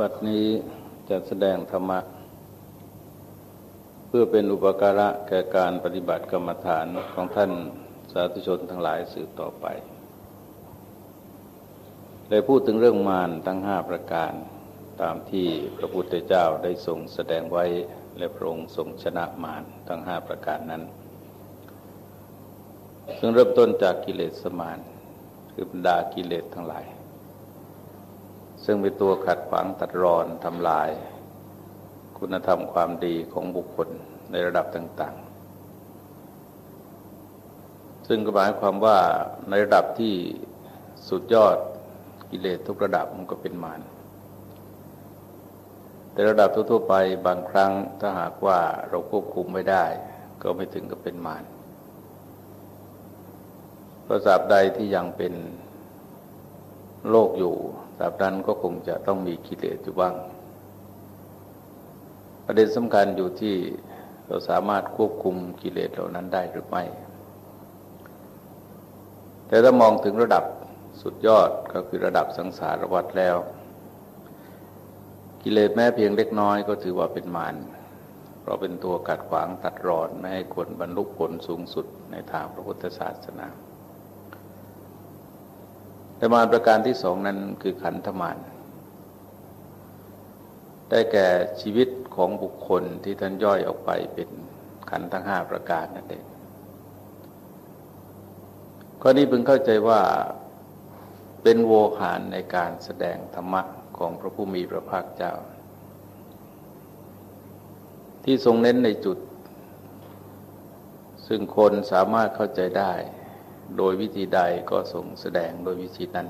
บัดนี้จะแสดงธรรมะ เพื่อเป็นอุปการะแก่การปฏิบัติกรรมฐานของท่านสาธุชนทั้งหลายสืบต่อไปเลยพูดถึงเรื่องมารทั้งห้าประการตามที่พระพุทธเจ้าได้ทรงแสดงไว้และพระองค์ทรงชนะมารทั้งห้าประการนั้น ซึ่งเริ่มต้นจากกิเลสสมานคือบรรดากิเลสทั้งหลาย ซึ่งเป็นตัวขัดขวางตัดรอนทำลาย คุณธรรมความดีของบุคคลในระดับต่าง ๆ ซึ่งก็หมายความว่าในระดับที่สุดยอดกิเลสทุกระดับมันก็เป็นมารแต่ระดับทั่วๆไปบางครั้งถ้าหากว่าเราควบคุมไม่ได้ ก็ไม่ถึงกับเป็นมารเพราะสาบใดที่ยังเป็น โลกอยู่ตราบนั้นก็คงจะต้องมีกิเลสอยู่บ้าง ประเด็นสำคัญอยู่ที่เราสามารถควบคุมกิเลสเหล่านั้นได้หรือไม่ แต่ถ้ามองถึงระดับสุดยอดก็คือระดับสังสารวัฏแล้ว กิเลสแม้เพียงเล็กน้อยก็ถือว่าเป็นมารเพราะเป็นตัวกัดขวางตัดรอน ไม่ให้คนบรรลุผลสูงสุดในทางพระพุทธศาสนา แต่มารประการที่สองนั้นคือขันธมารได้แก่ชีวิตของบุคคลที่ท่านย่อยออกไปเป็นขันธ์ทั้งห้าประการนั่นเองข้อนี้พึงเข้าใจว่าเป็นโวหารในการแสดงธรรมะของพระผู้มีพระภาคเจ้า ที่ทรงเน้นในจุด ซึ่งคนสามารถเข้าใจได้ โดยวิธีใดก็ทรงแสดงโดยวิธีนั้น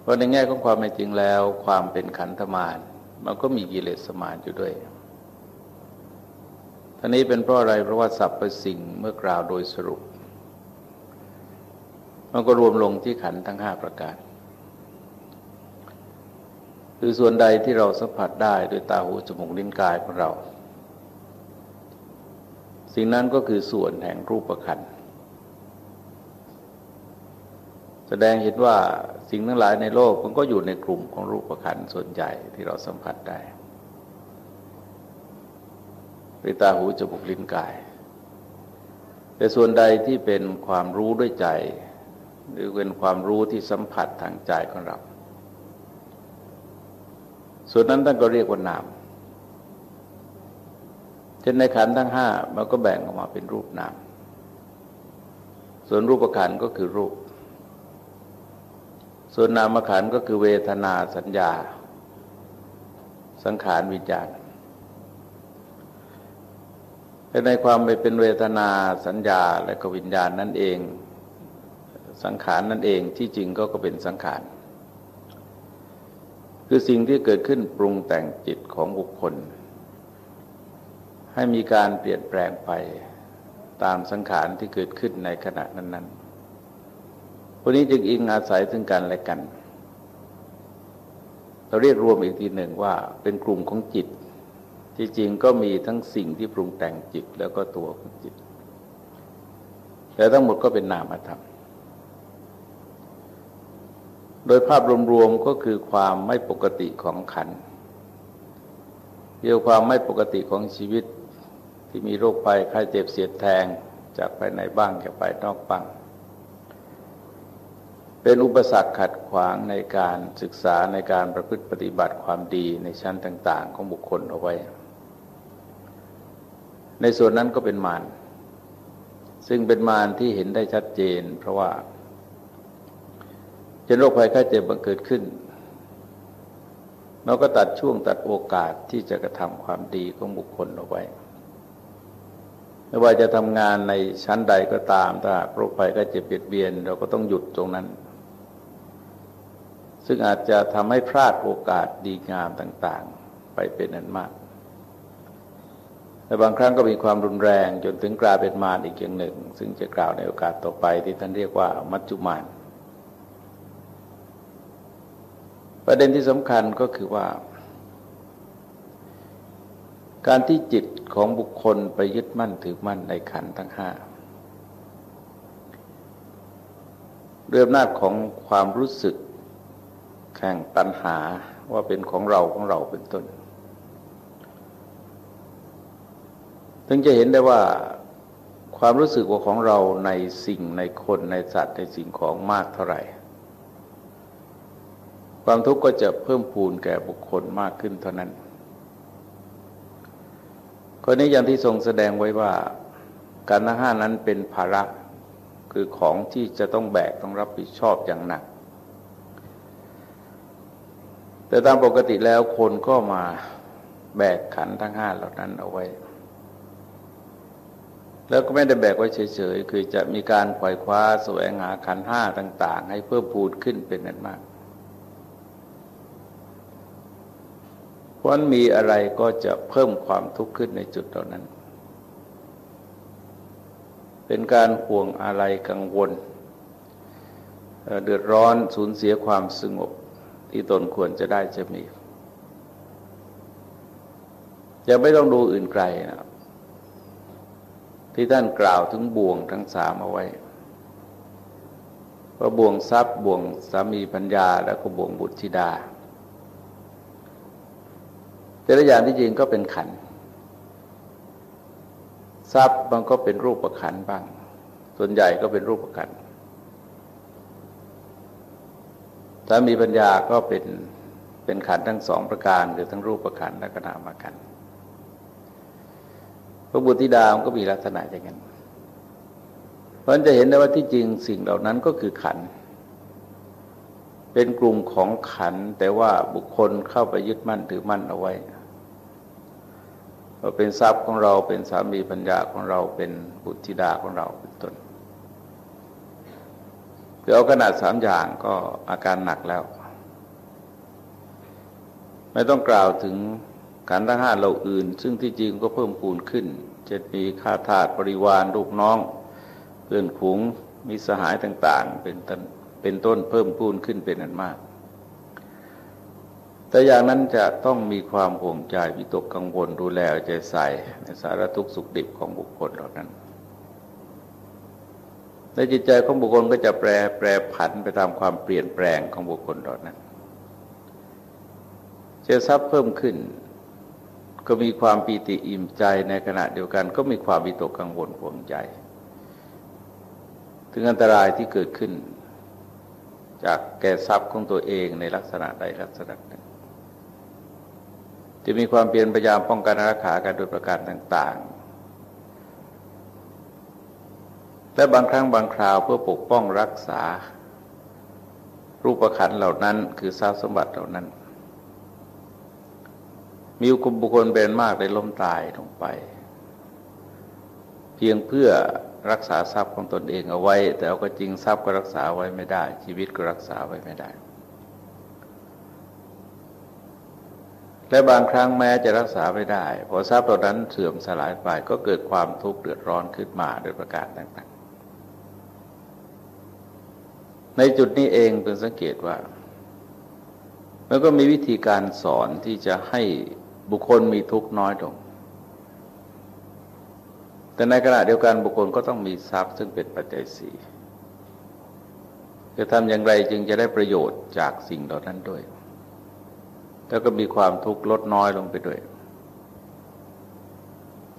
เพราะในแง่ของความเป็นจริงแล้ว ความเป็นขันธมารมันก็มีกิเลสสมานอยู่ด้วยท่านี้เป็นเพราะอะไรเพราะว่าสัพพสิ่งเมื่อกล่าวโดยสรุป มันก็รวมลงที่ขันทั้งห้าประการ คือส่วนใดที่เราสัมผัสได้โดยตาหูจมูกลิ้นกายของเราสิ่งนั้นก็คือส่วนแห่งรูปขันธ์ แสดงเห็นว่าสิ่งทั้งหลายในโลกมันก็อยู่ในกลุ่มของรูปขันส่วนใหญ่ที่เราสัมผัสได้ด้วยตาหูจมูกลิ้นกาย แต่ส่วนใดที่เป็นความรู้ด้วยใจ หรือเป็นความรู้ที่สัมผัสทางใจของเรา ส่วนนั้นท่านก็เรียกว่านามเช่นในขันทั้งห้ามันก็แบ่งออกมาเป็นรูปนาม ส่วนรูปขันก็คือรูป ส่วนนามขันก็คือเวทนาสัญญา สังขารวิจารแต่ในความไปเป็นเวทนาสัญญาและก็วิญญาณนั่นเอง สังขารนั่นเองที่จริงก็ก็เป็นสังขาร คือสิ่งที่เกิดขึ้นปรุงแต่งจิตของบุคคล ให้มีการเปลี่ยนแปลงไปตามสังขารที่เกิดขึ้นในขณะนั้น ๆ วกนี้จึงอิงอาศัยซึ่งกันและกัน เราเรียกรวมอีกทีหนึ่งว่าเป็นกลุ่มของจิต ที่จริงก็มีทั้งสิ่งที่ปรุงแต่งจิตแล้วก็ตัวของจิต แต่ทั้งหมดก็เป็นนามธรรม โดยภาพรวมๆก็คือความไม่ปกติของขันเรียกความไม่ปกติของชีวิตที่มีโรคภัยไข้เจ็บเสียดแทงจากภายในบ้างจากภายนอกบ้าง เป็นอุปสรรคขัดขวางในการศึกษาในการประพฤติปฏิบัติความดีในชั้นต่าง ๆ ของบุคคลเอาไว้ ในส่วนนั้นก็เป็นมารซึ่งเป็นมารที่เห็นได้ชัดเจน เพราะว่าเจนโรคภัยไข้เจ็บบังเกิดขึ้น เราก็ตัดช่วงตัดโอกาสที่จะกระทำความดีของบุคคลเอาไว้ไม่ว่าจะทำงานในชั้นใดก็ตามถ้าโรคภัยไข้เจ็บเบียดเบียน เราก็ต้องหยุดตรงนั้น ซึ่งอาจจะทำให้พลาดโอกาสดีงามต่าง ๆ ไปเป็นนั้นมากแต่บางครั้งก็มีความรุนแรงจนถึงกลายเป็นมารอีกอย่างหนึ่ง ซึ่งจะกล่าวในโอกาสต่อไปที่ท่านเรียกว่ามัจจุมานประเด็นที่สำคัญก็คือว่า การที่จิตของบุคคลไปยึดมั่นถือมั่นในขันทั้งห้าเรื่องนาจของความรู้สึก แข่งตัณหาว่าเป็นของเราของเราเป็นต้นถึงจะเห็นได้ว่าความรู้สึกว่าของเราในสิ่งในคนในสัตว์ในสิ่งของมากเท่าไหร่ ความทุกข์ก็จะเพิ่มพูนแก่บุคคลมากขึ้นเท่านั้นคนนี้อย่างที่ทรงแสดงไว้ว่าการทั้งห้านั้นเป็นภาระคือของที่จะต้องแบกต้องรับผิดชอบอย่างหนัก แต่ตามปกติแล้วคนก็มาแบกขันทั้งห้าเหล่านั้นเอาไว้ แล้วก็ไม่ได้แบกไว้เฉยๆ คือจะมีการปล่อยคว้าแสวงหาขันห้าต่าง ๆ ให้เพิ่มพูดขึ้นเป็นนั้นมากเพราะมีอะไรก็จะเพิ่มความทุกข์ขึ้นในจุดเหล่านั้น เป็นการห่วงอะไรกังวล เดือดร้อนสูญเสียความสงบ ที่ตนควรจะได้จะมีจะไม่ต้องดูอื่นไกลนะที่ท่านกล่าวถึงบ่วงทั้งสามเอาไว้ว่าบ่วงทรัพย์บ่วงสามีปัญญา แล้วก็บ่วงบุตรธิดา แต่ละอย่างที่จริงก็เป็นขัน ทรัพย์มันก็เป็นรูปประขันบ้าง ส่วนใหญ่ก็เป็นรูปประขัน สามีปัญญาก็เป็นเป็นขันทั้งสองประการคือทั้งรูปประขันและก็นามขันพระบุตรธิดามันก็มีลักษณะอย่างนั้นเพราะฉะนั้นจะเห็นได้ว่าที่จริงสิ่งเหล่านั้นก็คือขัน เป็นกลุ่มของขันแต่ว่าบุคคลเข้าไปยึดมั่นถือมั่นเอาไว้ว่าเป็นทรัพย์ของเราเป็นสามีปัญญาของเราเป็นบุตรธิดาของเราเป็นต้น เดี๋ยวขนาดสามอย่างก็อาการหนักแล้ว ไม่ต้องกล่าวถึงขันธ์ทั้งห้าเราอื่น ซึ่งที่จริงก็เพิ่มปูนขึ้นจะมีข้าทาสบริวารลูกน้อง เพื่อนฝูงมีสหายต่าง ๆ เป็นต้นเป็นต้นเพิ่มปูนขึ้นเป็นอันมาก แต่อย่างนั้นจะต้องมีความห่วงใจวิตกกังวลดูแลใจใส่ในสารทุกข์สุขดิบของบุคคลเหล่านั้น ในจิตใจของบุคคลก็จะแปรแปรผันไปตามความเปลี่ยนแปลงของบุคคลเหล่านั้นเจอทรัพย์เพิ่มขึ้น ก็มีความปีติอิ่มใจในขณะเดียวกัน ก็มีความวิตกกังวลห่วงใจ ถึงอันตรายที่เกิดขึ้น จากแก่ทรัพย์ของตัวเองในลักษณะใดลักษณะหนึ่งจะมีความเปลี่ยนพยายามป้องกันรักษากันโดยประการต่าง ๆ และบางครั้งบางคราวเพื่อปกป้องรักษา รูปขันเหล่านั้นคือทรัพย์สมบัติเหล่านั้น มีกุบุคคลเป็นมากได้ล้มตายลงไป เพียงเพื่อรักษาทรัพย์ของตนเองเอาไว้ แต่เอาก็จริงทรัพย์ก็รักษาไว้ไม่ได้ ชีวิตก็รักษาไว้ไม่ได้ และบางครั้งแม้จะรักษาไม่ได้ พอทรัพย์เหล่านั้นเสื่อมสลายไปก็เกิดความทุกข์เดือดร้อนขึ้นมาโดยประการต่างๆ ในจุดนี้เองเป็นสังเกตว่า มันก็มีวิธีการสอนที่จะให้บุคคลมีทุกข์น้อยลง แต่ในขณะเดียวกันบุคคลก็ต้องมีทรัพย์ซึ่งเป็นปัจจัยสี่จะทำอย่างไรจึงจะได้ประโยชน์จากสิ่งเหล่านั้นด้วย แล้วก็มีความทุกข์ลดน้อยลงไปด้วย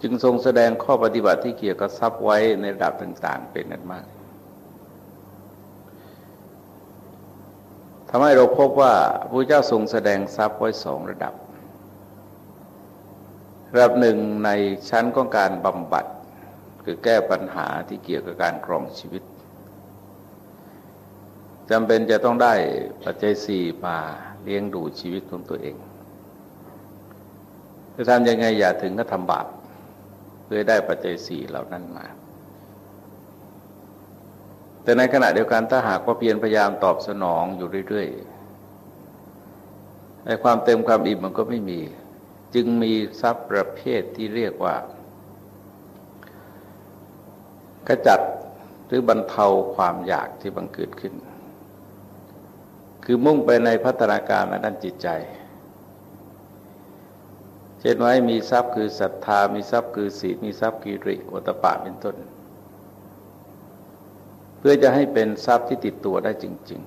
จึงทรงแสดงข้อปฏิบัติที่เกี่ยวกับทรัพย์ไว้ในระดับต่าง ๆ เป็นนั้นมาก ทำให้เราพบว่าพระเจ้าทรงแสดงทรัพย์ไว้สองระดับ ระดับหนึ่งในชั้นของการบำบัด คือแก้ปัญหาที่เกี่ยวกับการครองชีวิตจำเป็นจะต้องได้ปัจจัยสี่มาเลี้ยงดูชีวิตของตัวเองจะทำยังไงอย่าถึงก็ทำบาปเพื่อได้ปัจจัยสี่เหล่านั้นมา แต่ในขณะเดียวกันถ้าหากว่าเพียรพยายามตอบสนองอยู่เรื่อยๆในความเต็มความอิ่มมันก็ไม่มี จึงมีทรัพย์ประเภทที่เรียกว่าขจัดหรือบรรเทาความอยากที่บังเกิดขึ้น คือมุ่งไปในพัฒนาการในด้านจิตใจ เช่นไว้มีทรัพย์คือศรัทธา มีทรัพย์คือศีลมีทรัพย์กิริโอตปะเป็นต้น พื่อจะให้เป็นทรัพย์ที่ติดตัวได้จริง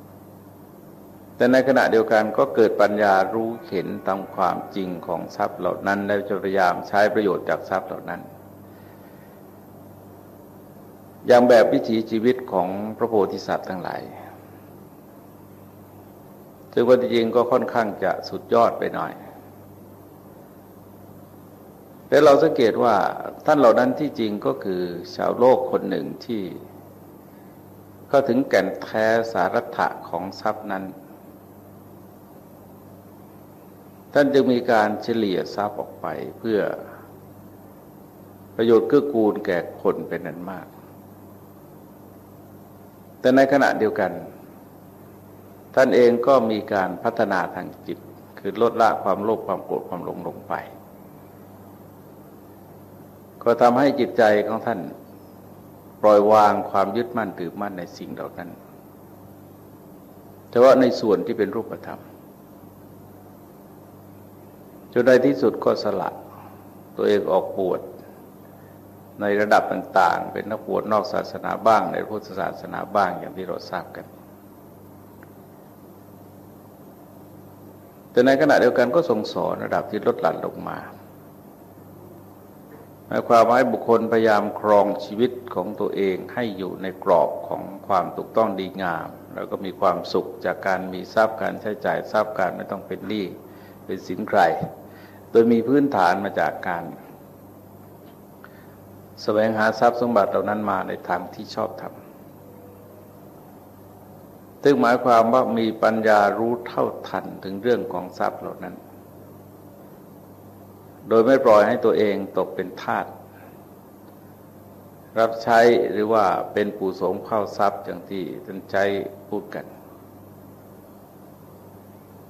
ๆ แต่ในขณะเดียวกันก็เกิดปัญญารู้เห็นตามความจริงของทรัพย์เหล่านั้น แล้วจะพยายามใช้ประโยชน์จากทรัพย์เหล่านั้น อย่างแบบวิถีชีวิตของพระโพธิสัตว์ทั้งหลายซึ่งว่าจริงก็ค่อนข้างจะสุดยอดไปหน่อย แต่เราสังเกตว่าท่านเหล่านั้นที่จริงก็คือชาวโลกคนหนึ่งที่เข้าถึงแก่นแท้สารัตะของทรัพย์นั้น ท่านจึงมีการเฉลี่ยทรัพย์ออกไปเพื่อประโยชน์เกื้อกูลแก่คนเป็นนั้นมาก แต่ในขณะเดียวกัน ท่านเองก็มีการพัฒนาทางจิต คือลดละความโลภความโกรธความหลงลงไป ก็ทำให้จิตใจของท่านปล่อยวางความยึดมั่นถือมั่นในสิ่งเหล่านั้นแต่ว่าในส่วนที่เป็นรูปธรรมจนในที่สุดก็สละตัวเองออกบวชในระดับต่าง ๆ เป็นนักบวชนอกศาสนาบ้าง ในพุทธศาสนาบ้างอย่างที่เราทราบกัน แต่ในขณะเดียวกันก็ทรงสอนระดับที่ลดหลั่นลงมา มายความว่าบุคคลพยายามครองชีวิตของตัวเองให้อยู่ในกรอบของความถูกต้องดีงาม แล้วก็มีความสุขจากการมีทรัพย์การใช้จ่ายทรัพย์การไม่ต้องเป็นหนี้เป็นสินใคร โดยมีพื้นฐานมาจากการสแสวงหาทรัพย์สมบัติเหล่านั้นมาในทางที่ชอบทำซึ่งหมายความว่ามีปัญญารู้เท่าทันถึงเรื่องของทรัพย์เหล่านั้น โดยไม่ปล่อยให้ตัวเองตกเป็นทาสรับใช้หรือว่าเป็นปู่สงเข้าทรัพย์อย่างที่ท่านใช้พูดกัน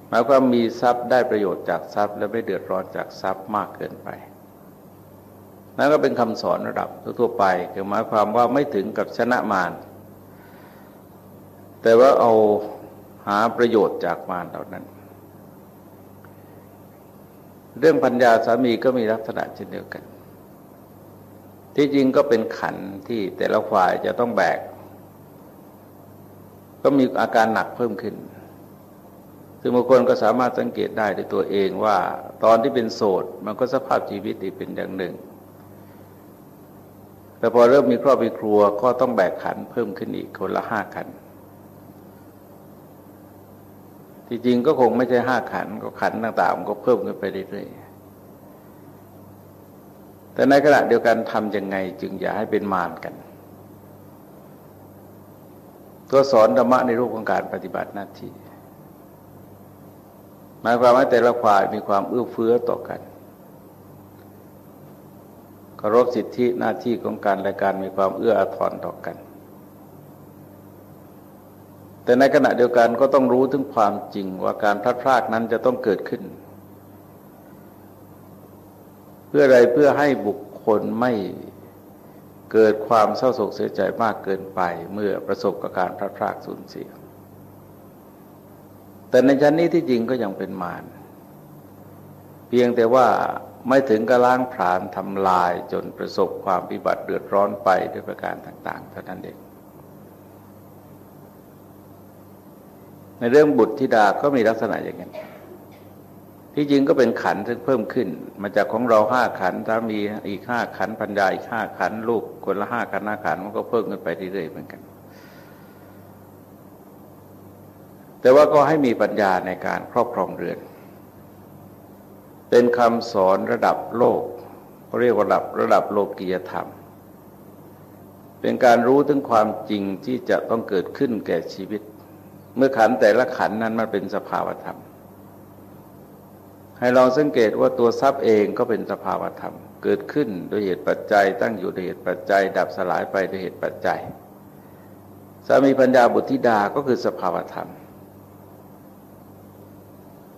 หมายความมีทรัพย์ได้ประโยชน์จากทรัพย์ และไม่เดือดร้อนจากทรัพย์มากเกินไป นั่นก็เป็นคำสอนระดับทั่วไปคือหมายความว่าไม่ถึงกับชนะมารแต่ว่าเอาหาประโยชน์จากมารเหล่านั้น เรื่องปัญญาสามีก็มีลักษณะเช่นเดียวกัน ที่จริงก็เป็นขันที่แต่ละฝ่ายจะต้องแบก ก็มีอาการหนักเพิ่มขึ้น ซึ่งบางคนก็สามารถสังเกตได้ในตัวเองว่า ตอนที่เป็นโสดมันก็สภาพชีวิตอีกเป็นอย่างหนึ่ง แต่พอเริ่มมีครอบมีครัวก็ต้องแบกขันเพิ่มขึ้นอีกคนละห้าขัน ที่จริงก็คงไม่ใช่ห้าขันก็ขันต่างๆมันก็เพิ่มขึ้นไปเรื่อยๆ แต่ในขณะเดียวกันทำยังไงจึงอย่าให้เป็นมารกัน ตัวสอนธรรมะในรูปของการปฏิบัติหน้าที่หมายความว่าแต่ละฝ่ายมีความเอื้อเฟื้อต่อกันเคารพสิทธิหน้าที่ของการและการมีความเอื้ออาทรต่อกัน แต่ในขณะเดียวกันก็ต้องรู้ถึงความจริงว่าการพลัดพรากนั้นจะต้องเกิดขึ้น เพื่ออะไรเพื่อให้บุคคลไม่เกิดความเศร้าโศกเสียใจมากเกินไปเมื่อประสบกับการพลัดพรากสูญเสีย แต่ในชั้นนี้ที่จริงก็ยังเป็นมารเพียงแต่ว่าไม่ถึงกระล้างผลาญทำลายจนประสบความพิบัติเดือดร้อนไปด้วยประการต่าง ๆ เท่านั้นเอง ในเรื่องบุตรธิดาก็มีลักษณะอย่างนั้นที่จริงก็เป็นขันที่เพิ่มขึ้น มาจากของเราห้าขันถ้ามีอีกห้าขันปัญญาอีกห้าขันลูกคนละห้าขันห้าขันมันก็เพิ่มขึ้นไปเรื่อยๆเหมือนกัน แต่ว่าก็ให้มีปัญญาในการครอบครองเรือน เป็นคำสอนระดับโลกเขาเรียกว่าระดับระดับโลกียธรรม เป็นการรู้ถึงความจริงที่จะต้องเกิดขึ้นแก่ชีวิต เมื่อขันแต่ละขันนั้นมันเป็นสภาวธรรม ให้ลองสังเกตว่าตัวทรัพย์เองก็เป็นสภาวธรรม เกิดขึ้นโดยเหตุปัจจัย ตั้งอยู่โดยเหตุปัจจัย ดับสลายไปโดยเหตุปัจจัย สามีปัญญาบุตรธิดาก็คือสภาวธรรม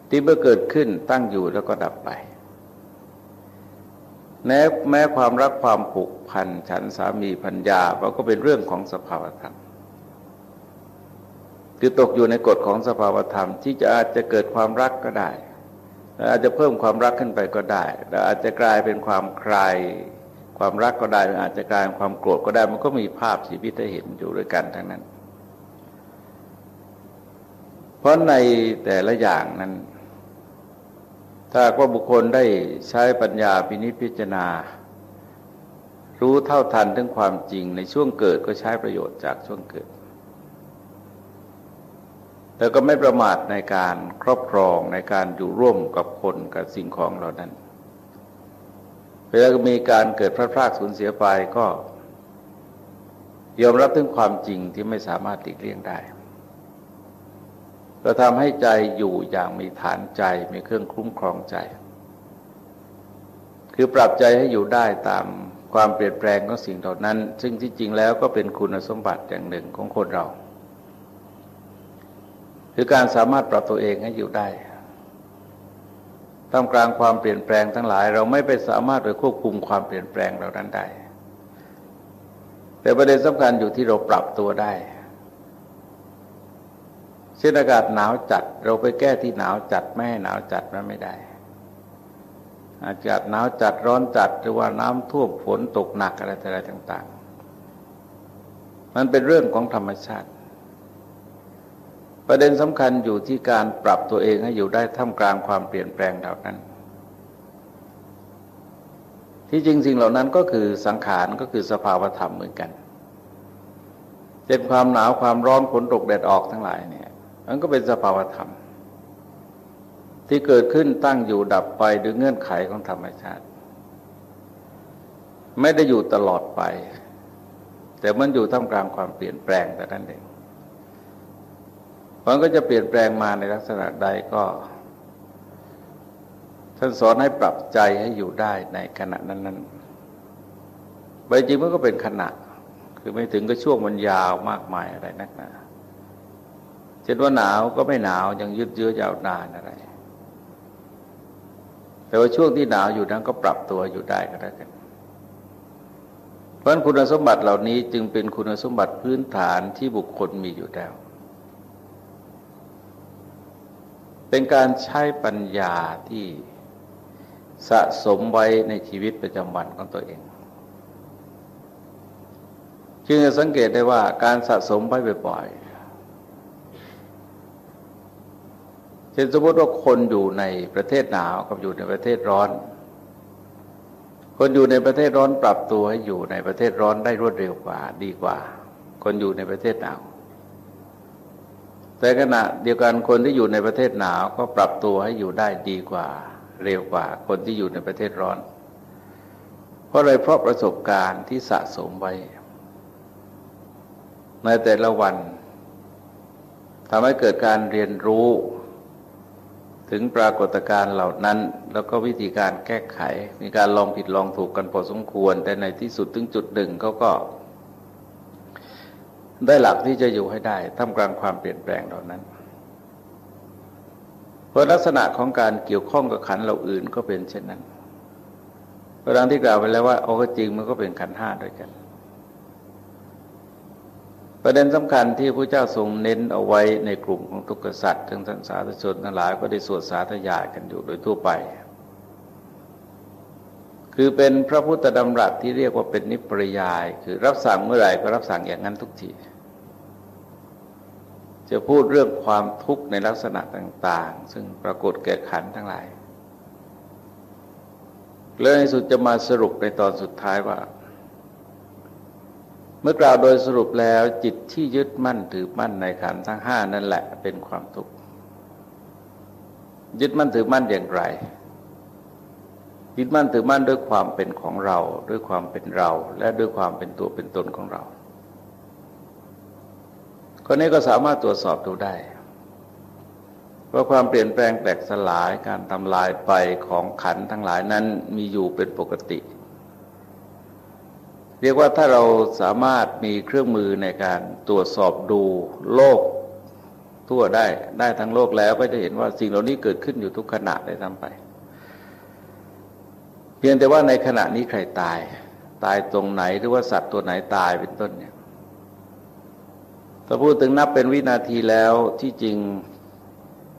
ที่เมื่อเกิดขึ้นตั้งอยู่แล้วก็ดับไปแม้แม้ความรักความผูกพันฉันสามีพัญญามันก็เป็นเรื่องของสภาวธรรม คือตกอยู่ในกฎของสภาวธรรม ที่จะอาจจะเกิดความรักก็ได้อาจจะเพิ่มความรักขึ้นไปก็ได้แล้วอาจจะกลายเป็นความคลายความรักก็ได้อาจจะกลายเป็นความโกรธก็ได้ มันก็มีภาพชีวิตให้เห็นอยู่ด้วยกันทั้งนั้น เพราะในแต่ละอย่างนั้น ถ้าว่าบุคคลได้ใช้ปัญญาพินิจพิจารณา รู้เท่าทันถึงความจริงในช่วงเกิดก็ใช้ประโยชน์จากช่วงเกิด แต่ก็ไม่ประมาทในการครอบครองในการอยู่ร่วมกับคนกับสิ่งของเหล่านั้น เวลามีการเกิดพลาดพลาดสูญเสียไปก็ ยอมรับถึงความจริงที่ไม่สามารถติดเลี่ยงได้ก็ทำให้ใจอยู่อย่างมีฐานใจมีเครื่องคุ้มครองใจ คือปรับใจให้อยู่ได้ตามความเปลี่ยนแปลงของสิ่งเหล่านั้น ซึ่งที่จริงแล้วก็เป็นคุณสมบัติอย่างหนึ่งของคนเรา คือการสามารถปรับตัวเองให้อยู่ได้ท่ามกลางความเปลี่ยนแปลงทั้งหลาย เราไม่ไปสามารถไปควบคุมความเปลี่ยนแปลงเหล่านั้นได้ แต่ประเด็นสำคัญอยู่ที่เราปรับตัวได้เช่นอากาศหนาวจัด เราไปแก้ที่หนาวจัดไม่ให้หนาวจัดมันไม่ได้ อากาศหนาวจัดร้อนจัดหรือว่าน้ำท่วมฝนตกหนักอะไรต่างๆ มันเป็นเรื่องของธรรมชาติ ประเด็นสำคัญอยู่ที่การปรับตัวเองให้อยู่ได้ท่ามกลางความเปลี่ยนแปลงเหล่านั้น ที่จริงสิ่งเหล่านั้นก็คือสังขารก็คือสภาวธรรมเหมือนกันเช่นความหนาวความร้อนฝนตกแดดออกทั้งหลายเนี่ยมันก็เป็นสภาวธรรม ที่เกิดขึ้นตั้งอยู่ดับไปด้วยเงื่อนไขของธรรมชาติ ไม่ได้อยู่ตลอดไป แต่มันอยู่ท่ามกลางความเปลี่ยนแปลงแต่นั้นเอง มันก็จะเปลี่ยนแปลงมาในลักษณะใดก็ ท่านสอนให้ปรับใจให้อยู่ได้ในขณะนั้นๆใบจริงมันก็เป็นขณะ คือไม่ถึงก็ช่วงมันยาวมากมายอะไรนักหนาเช่นว่าหนาวก็ไม่หนาวยังยืดเยื้อยาวนานอะไร แต่ว่าช่วงที่หนาวอยู่นั้นก็ปรับตัวอยู่ได้ก็ได้กันเพราะคุณสมบัติเหล่านี้จึงเป็นคุณสมบัติพื้นฐานที่บุคคลมีอยู่แล้ว เป็นการใช้ปัญญาที่สะสมไว้ในชีวิตประจำวันของตัวเอง จึงจะสังเกตได้ว่าการสะสมไว้บ่อยๆเช่นสมมติว่าคนอยู่ในประเทศหนาวกับอยู่ในประเทศร้อน คนอยู่ในประเทศร้อนปรับตัวให้อยู่ในประเทศร้อนได้รวดเร็วกว่า ดีกว่า คนอยู่ในประเทศหนาว แต่ขณะเดียวกันคนที่อยู่ในประเทศหนาวก็ปรับตัวให้อยู่ได้ดีกว่า เร็วกว่าคนที่อยู่ในประเทศร้อน เพราะอะไรเพราะประสบการณ์ที่สะสมไว้ ในแต่ละวันทำให้เกิดการเรียนรู้ ถึงปรากฏการณ์เหล่านั้น แล้วก็วิธีการแก้ไข มีการลองผิดลองถูกกันพอสมควร แต่ในที่สุดถึงจุดหนึ่งเขาก็ ได้หลักที่จะอยู่ให้ได้ท่ามกลางความเปลี่ยนแปลงเหล่านั้น เพราะลักษณะของการเกี่ยวข้องกับขันเราอื่นก็เป็นเช่นนั้นเพราะดังที่กล่าวไปแล้วว่าโอ้จริงมันก็เป็นขันห้าด้วยกัน ประเด็นสำคัญที่พระเจ้าทรงเน้นเอาไว้ในกลุ่มของทุกขสัตว์ทั้งสันสาธชนทั้งหลายก็ได้สวดสาธยายกันอยู่โดยทั่วไป คือเป็นพระพุทธดำรัสที่เรียกว่าเป็นนิปรยาย คือรับสั่งเมื่อไหร่ก็รับสั่งอย่างนั้นทุกทีจะพูดเรื่องความทุกข์ในลักษณะต่าง ๆ ซึ่งปรากฏแก่ขันทั้งหลายแล้วในสุดจะมาสรุปในตอนสุดท้ายว่า เมื่อกล่าวโดยสรุปแล้วจิตที่ยึดมั่นถือมั่นในขันทั้งห้านั่นแหละเป็นความทุกข์ยึดมั่นถือมั่นอย่างไร ยึดมั่นถือมั่นด้วยความเป็นของเรา ด้วยความเป็นเรา และด้วยความเป็นตัวเป็นตนของเราคนนี้ก็สามารถตรวจสอบดูได้ว่าความเปลี่ยนแปลงแตกสลายการทำลายไปของขันทั้งหลายนั้นมีอยู่เป็นปกติ เรียกว่าถ้าเราสามารถมีเครื่องมือในการตรวจสอบดูโลกทั่วได้ได้ทั้งโลกแล้วก็จะเห็นว่าสิ่งเหล่านี้เกิดขึ้นอยู่ทุกขณะได้ทำไป เพียงแต่ว่าในขณะนี้ใครตาย ตายตรงไหนหรือว่าสัตว์ตัวไหนตายเป็นต้นเนี่ยถ้าพูดถึงนับเป็นวินาทีแล้วที่จริง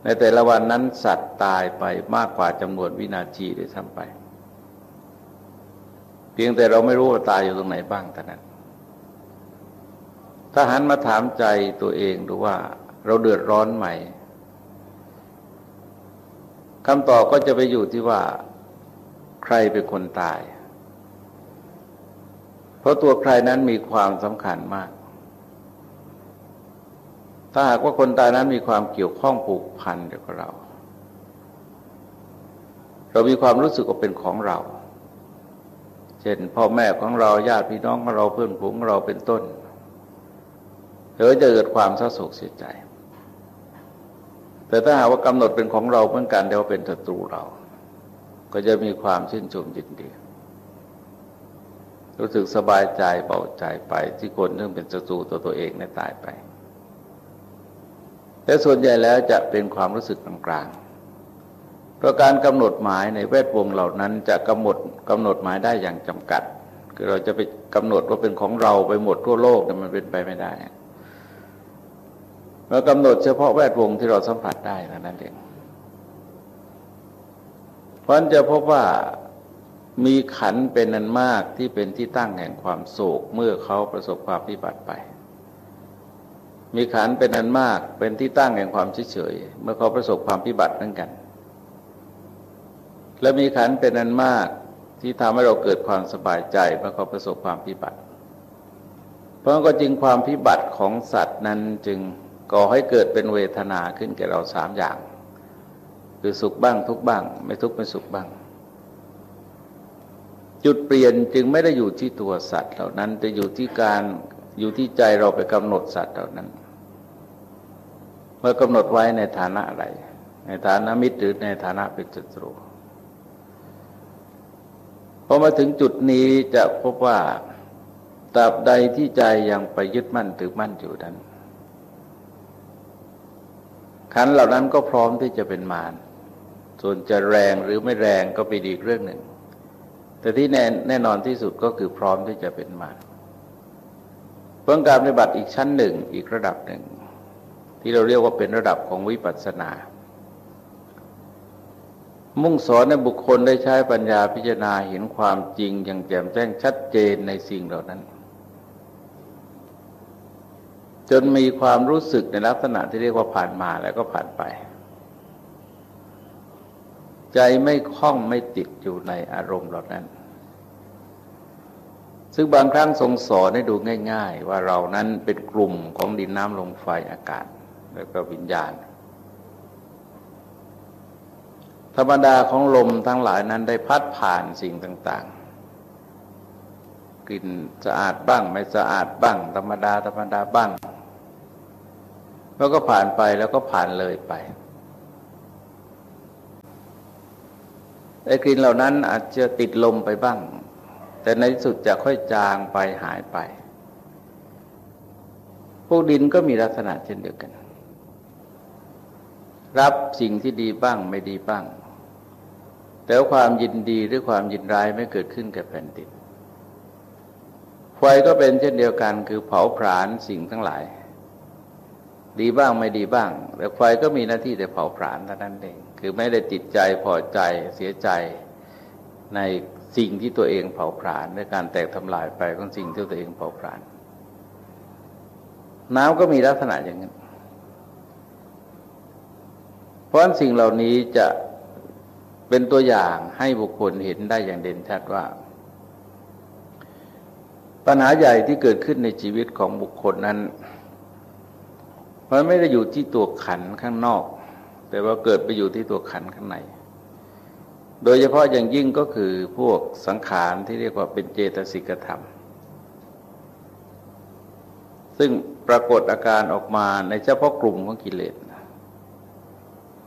ในแต่ละวันนั้นสัตว์ตายไปมากกว่าจำนวนวินาทีได้ทำไป เพียงแต่เราไม่รู้ว่าตายอยู่ตรงไหนบ้างเท่านั้น ถ้าหันมาถามใจตัวเองดูว่าเราเดือดร้อนไหมคำตอบก็จะไปอยู่ที่ว่า ใครเป็นคนตาย เพราะตัวใครนั้นมีความสำคัญมาก ถ้าหากว่าคนตายนั้นมีความเกี่ยวข้องผูกพันกับเรา เรามีความรู้สึกว่าเป็นของเรา เช่นพ่อแม่ของเราญาติพี่น้องของเราเพื่อนฝูงเราเป็นต้นเเราจะเกิดความเศร้าโศกเสียใจ แต่ถ้าหากว่ากำหนดเป็นของเราเหมือนกันแต่ว่าเป็นศัตรูเรา ก็จะมีความชื่นชมยินดีรู้สึกสบายใจเบาใจไปที่คนเรื่องเป็นศัตรูตัวตัวเองในตายไป แต่ส่วนใหญ่แล้วจะเป็นความรู้สึกกลางๆเพราะการกำหนดหมายในแวดวงเหล่านั้นจะกำหนดกำหนดหมายได้อย่างจำกัด คือเราจะไปกำหนดว่าเป็นของเราไปหมดทั่วโลกเนี่ยมันเป็นไปไม่ได้เรากำหนดเฉพาะแวดวงที่เราสัมผัสได้นั้นเอง เพราะนั้นจะพบว่ามีขันเป็นนันมากที่เป็นที่ตั้งแห่งความโศกเมื่อเขาประสบความพิบัติไป มีขันเป็นนันมากเป็นที่ตั้งแห่งความเฉยเมื่อเขาประสบความพิบัตินั่นกัน และมีขันเป็นนันมากที่ทำให้เราเกิดความสบายใจเมื่อเขาประสบความพิบัติ เพราะก็จริงความพิบัติของสัตว์นั้นจึงก่อให้เกิดเป็นเวทนาขึ้นแก่เราสามอย่าง คือสุขบ้างทุกบ้าง ไม่ทุกไม่สุขบ้าง จุดเปลี่ยนจึงไม่ได้อยู่ที่ตัวสัตว์เหล่านั้น แต่อยู่ที่การอยู่ที่ใจเราไปกำหนดสัตว์เหล่านั้น เมื่อกำหนดไว้ในฐานะอะไร ในฐานะมิตรหรือในฐานะเป็นศัตรูพอมาถึงจุดนี้จะพบว่าตราบใดที่ใจยังไปยึดมั่นถือมั่นอยู่นั้นขันเหล่านั้นก็พร้อมที่จะเป็นมาร ส่วนจะแรงหรือไม่แรงก็เป็นอีกเรื่องหนึ่ง แต่ที่แน่แน่นอนที่สุดก็คือพร้อมที่จะเป็นมารเพื่อการปฏิบัติอีกชั้นหนึ่งอีกระดับหนึ่ง ที่เราเรียกว่าเป็นระดับของวิปัสสนา มุ่งสอนในบุคคลได้ใช้ปัญญาพิจารณาเห็นความจริงอย่างแจ่มแจ้งชัดเจนในสิ่งเหล่านั้น จนมีความรู้สึกในลักษณะที่เรียกว่าผ่านมาแล้วก็ผ่านไป ใจไม่คล้องไม่ติดอยู่ในอารมณ์เหล่านั้น ซึ่งบางครั้งทรงสอนให้ดูง่าย ๆ ว่าเรานั้นเป็นกลุ่มของดินน้ำลมไฟอากาศ แล้วก็วิญญาณ ธรรมดาของลมทั้งหลายนั้นได้พัดผ่านสิ่งต่างๆ กลิ่นสะอาดบ้างไม่สะอาดบ้าง ธรรมดาธรรมดาบ้าง แล้วก็ผ่านไปแล้วก็ผ่านเลยไป ไอ้กลิ่นเหล่านั้นอาจจะติดลมไปบ้าง แต่ในที่สุดจะค่อยจางไปหายไป พวกดินก็มีลักษณะเช่นเดียวกัน รับสิ่งที่ดีบ้างไม่ดีบ้าง แต่ความยินดีหรือความยินร้ายไม่เกิดขึ้นกับแผ่นดิน ไฟก็เป็นเช่นเดียวกันคือเผาผลาญสิ่งทั้งหลาย ดีบ้างไม่ดีบ้าง แต่ไฟก็มีหน้าที่แต่เผาผลาญเท่านั้นเอง คือไม่ได้ติดใจพอใจเสียใจในสิ่งที่ตัวเองเผาผลาญในการแตกทำลายไปของสิ่งที่ตัวเองเผาผลาญน้ำก็มีลักษณะอย่างนั้น เพราะสิ่งเหล่านี้จะเป็นตัวอย่างให้บุคคลเห็นได้อย่างเด่นชัดว่า ปัญหาใหญ่ที่เกิดขึ้นในชีวิตของบุคคลนั้น มันไม่ได้อยู่ที่ตัวขันข้างนอก แต่ว่าเกิดไปอยู่ที่ตัวขันข้างใน โดยเฉพาะอย่างยิ่งก็คือพวกสังขารที่เรียกว่าเป็นเจตสิกธรรม ซึ่งปรากฏอาการออกมาในเฉพาะกลุ่มของกิเลส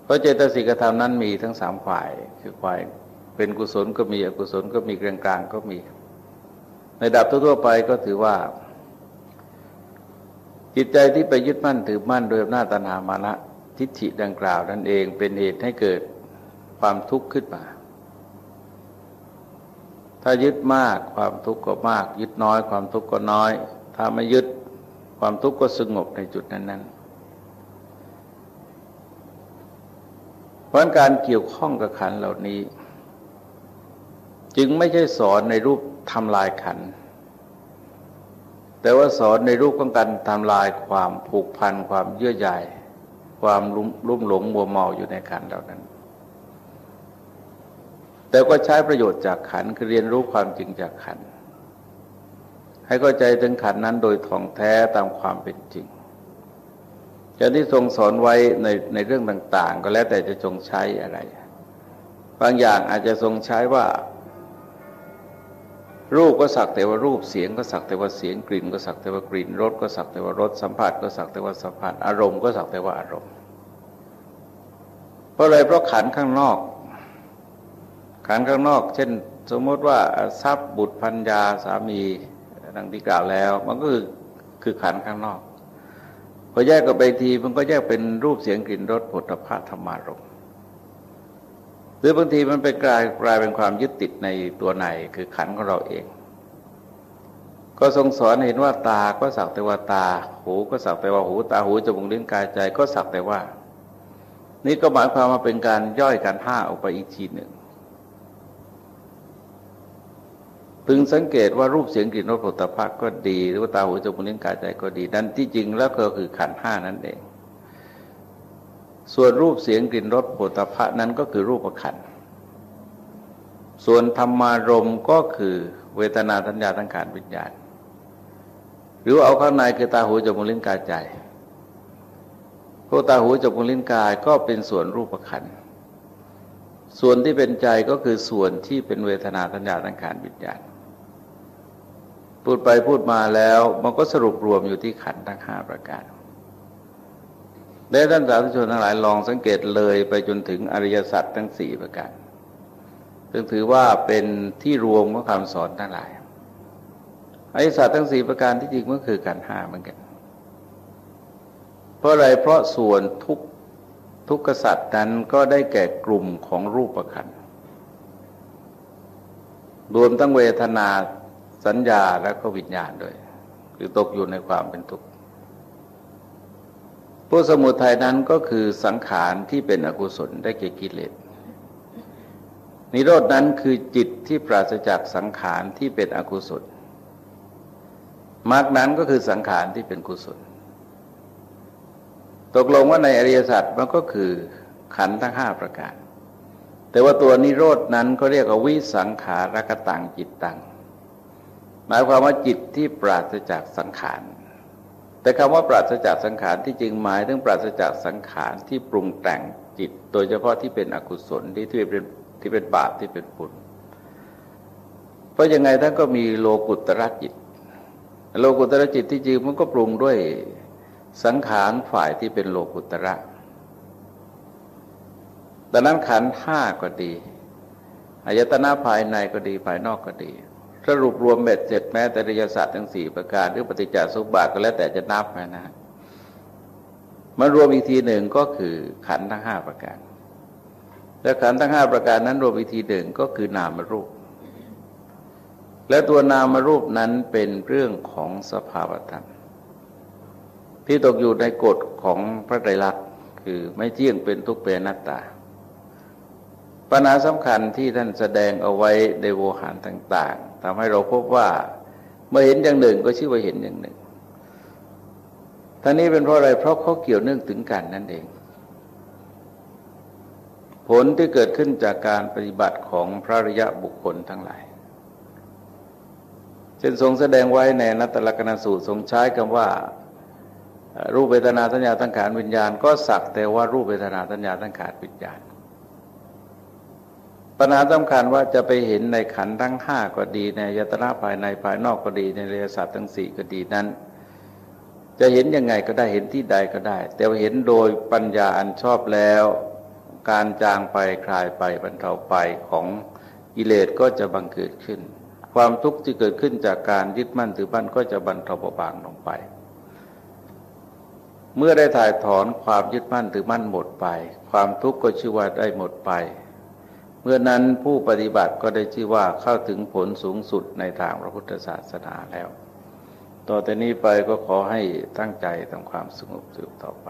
เพราะเจตสิกธรรมนั้นมีทั้งสามฝ่าย คือฝ่ายเป็นกุศลก็มีอกุศลก็มีกลางกลางก็มี ในดับทั่วไปก็ถือว่า จิตใจที่ไปยึดมั่นถือมั่นโดยอำนาจตัณหามานะ ทิฏฐิดังกล่าวนั่นเองเป็นเหตุให้เกิดความทุกข์ขึ้นมา ถ้ายึดมากความทุกข์ก็มาก ยึดน้อย ความทุกข์ก็น้อย ถ้าไม่ยึดความทุกข์ก็สงบในจุดนั้นๆเพราะการเกี่ยวข้องกับขันเหล่านี้ จึงไม่ใช่สอนในรูปทำลายขัน แต่ว่าสอนในรูปของการทำลายความผูกพันความเยื่อใย ความลุ่มหลงมัวเมาอยู่ในขันเหล่านั้น แต่ก็ใช้ประโยชน์จากขันคือเรียนรู้ความจริงจากขัน ให้เข้าใจถึงขันนั้นโดยท่องแท้ตามความเป็นจริงอย่างที่ทรงสอนไว้ในในเรื่องต่าง ๆ ก็แล้วแต่จะทรงใช้อะไร บางอย่างอาจจะทรงใช้ว่า รูปก็สักแต่ว่ารูปเสียงก็สักแต่ว่าเสียงกลิ่น ก็สักแต่ว่ากลิ่นรสก็สักแต่ว่ารสสัมผัสก็สักแต่ว่าสัมผัสอารมณ์ก็สักแต่ว่าอารมณ์เพราะอะไรเพราะขันข้างนอก ขันข้างนอก เช่น สมมติว่าทรัพย์บุตรพัญญาสามีดังที่กล่าวแล้ว มันก็คือคือขันข้างนอกพอแยกกับไปทีมันก็แยกเป็นรูปเสียงกลิ่นรสผลิภัณฑ์ธรรมารม หรือบางทีมันไปกลายกลายเป็นความยึดติดในตัวในคือขันของเราเอง ก็ทรงสอนเห็นว่าตาก็สักแต่ว่าตา หูก็สักแต่ว่าหู ตาหูจมูกลิ้นกายใจก็สักแต่ว่า นี่ก็หมายความว่าเป็นการย่อยการห้าออกไปอีกทีหนึ่งพึงสังเกตว่ารูปเสียงกลิ่นรสผลิตภัณฑ์ก็ดี หรือว่าตาหูจมูกลิ้นกายใจก็ดีนั้นที่จริงแล้วก็คือขันห้านั่นเอง ส่วนรูปเสียงกลิ่นรสผลิตภัณฑ์นั้นก็คือรูปขันส่วนธรรมารมก็คือเวทนาทัญญาทั้งขานวิญญาณ หรือเอาข้างในคือตาหูจมูกลิ้นกายใจพวกตาหูจมูกลิ้นกายก็เป็นส่วนรูปขันส่วนที่เป็นใจก็คือส่วนที่เป็นเวทนาทัญญาทั้งขานวิญญาณ พูดไปพูดมาแล้วมันก็สรุปรวมอยู่ที่ขันทั้งห้าประการ และท่านสาธุชนทั้งหลายลองสังเกตเลยไปจนถึงอริยสัจทั้งสี่ประการซึ่งถือว่าเป็นที่รวมของคำสอนทั้งหลายอริยสัจทั้งสี่ประการที่จริงก็คือการห้าเหมือนกัน เพราะอะไรเพราะส่วนทุกทุกขสัตว์นั้นก็ได้แก่กลุ่มของรูปประคันรวมทั้งเวทนาสัญญาและก็วิญญาณด้วย คือตกอยู่ในความเป็นทุกข์ ผู้สมุทัยนั้นก็คือสังขารที่เป็นอกุศลได้เก่กิเลสนิโรดนั้นคือจิตที่ปราศจากสังขารที่เป็นอกุศลมรรคนั้นก็คือสังขารที่เป็นกุศล ตกลงว่าในอริยสัจมันก็คือขันธ์ทั้งห้าประการ แต่ว่าตัวนิโรดนั้นก็เรียกว่าวิสังขารกตังจิตตังหมายความว่าจิตที่ปราศจากสังขาร แต่คำว่าปราศจากสังขารที่จริงหมายถึงปราศจากสังขารที่ปรุงแต่งจิต โดยเฉพาะที่เป็นอกุศลที่ที่เป็นที่เป็นบาปที่เป็นปุญเพราะยังไงท่านก็มีโลกุตระจิต โลกุตระจิตที่จริงมันก็ปรุงด้วยสังขารฝ่ายที่เป็นโลกุตระดังนั้นขันห้าก็ดีอายตนะภายในก็ดีภายนอกก็ดี สรุปรวมเบ็ดเสร็จแม้แต่ริยศาสตร์ทั้งสี่ประการหรือปฏิจจสุบาทก็แล้วแต่จะนับนะฮะมารวมอีกทีหนึ่งก็คือขันทั้งห้าประการ และขันทั้งห้าประการนั้นรวมอีกทีหนึ่งก็คือนามรูป และตัวนามรูปนั้นเป็นเรื่องของสภาวธรรมที่ตกอยู่ในกฎของพระไตรลักษณ์คือไม่เที่ยงเป็นทุกเป็นนัตตาปัญหาสำคัญที่ท่านแสดงเอาไว้ในโวหารต่าง ทำให้เราพบว่าเมื่อเห็นอย่างหนึ่งก็ชื่อว่าเห็นอย่างหนึ่งท่านี้เป็นเพราะอะไร เพราะเขาเกี่ยวเนื่องถึงกันนั่นเอง ผลที่เกิดขึ้นจากการปฏิบัติของพระริยะบุคคลทั้งหลายเช่นทรงแสดงไว้ในนัตตลกนสูตรทรงใช้คำว่า รูปเวทนาสัญญาตั้งขานวิญญาณ ก็สักแต่ว่ารูปเวทนาสัญญาตั้งขานวิญญาณ ปัญหาสำคัญว่าจะไปเห็นในขันทั้งห้าก็ดี ในยตนาภายในภายนอกก็ดี ในเรียสัตว์ทั้งสี่ก็ดีนั้น จะเห็นยังไงก็ได้เห็นที่ใดก็ได้ แต่เห็นโดยปัญญาอันชอบแล้ว การจางไปคลายไปบรรเทาไปของกิเลสก็จะบังเกิดขึ้น ความทุกข์ที่เกิดขึ้นจากการยึดมั่นถือมั่นก็จะบรรเทาเบาบางลงไป เมื่อได้ถ่ายถอนความยึดมั่นถือมั่นหมดไป ความทุกข์ก็ชื่อว่าได้หมดไป มื่อนั้นผู้ปฏิบัติก็ได้ชื่อว่าเข้าถึงผลสูงสุดในทางพระพุทธศาสนาแล้ว ต่อแต่นี้ไปก็ขอให้ตั้งใจทำความสงบสืบต่อไป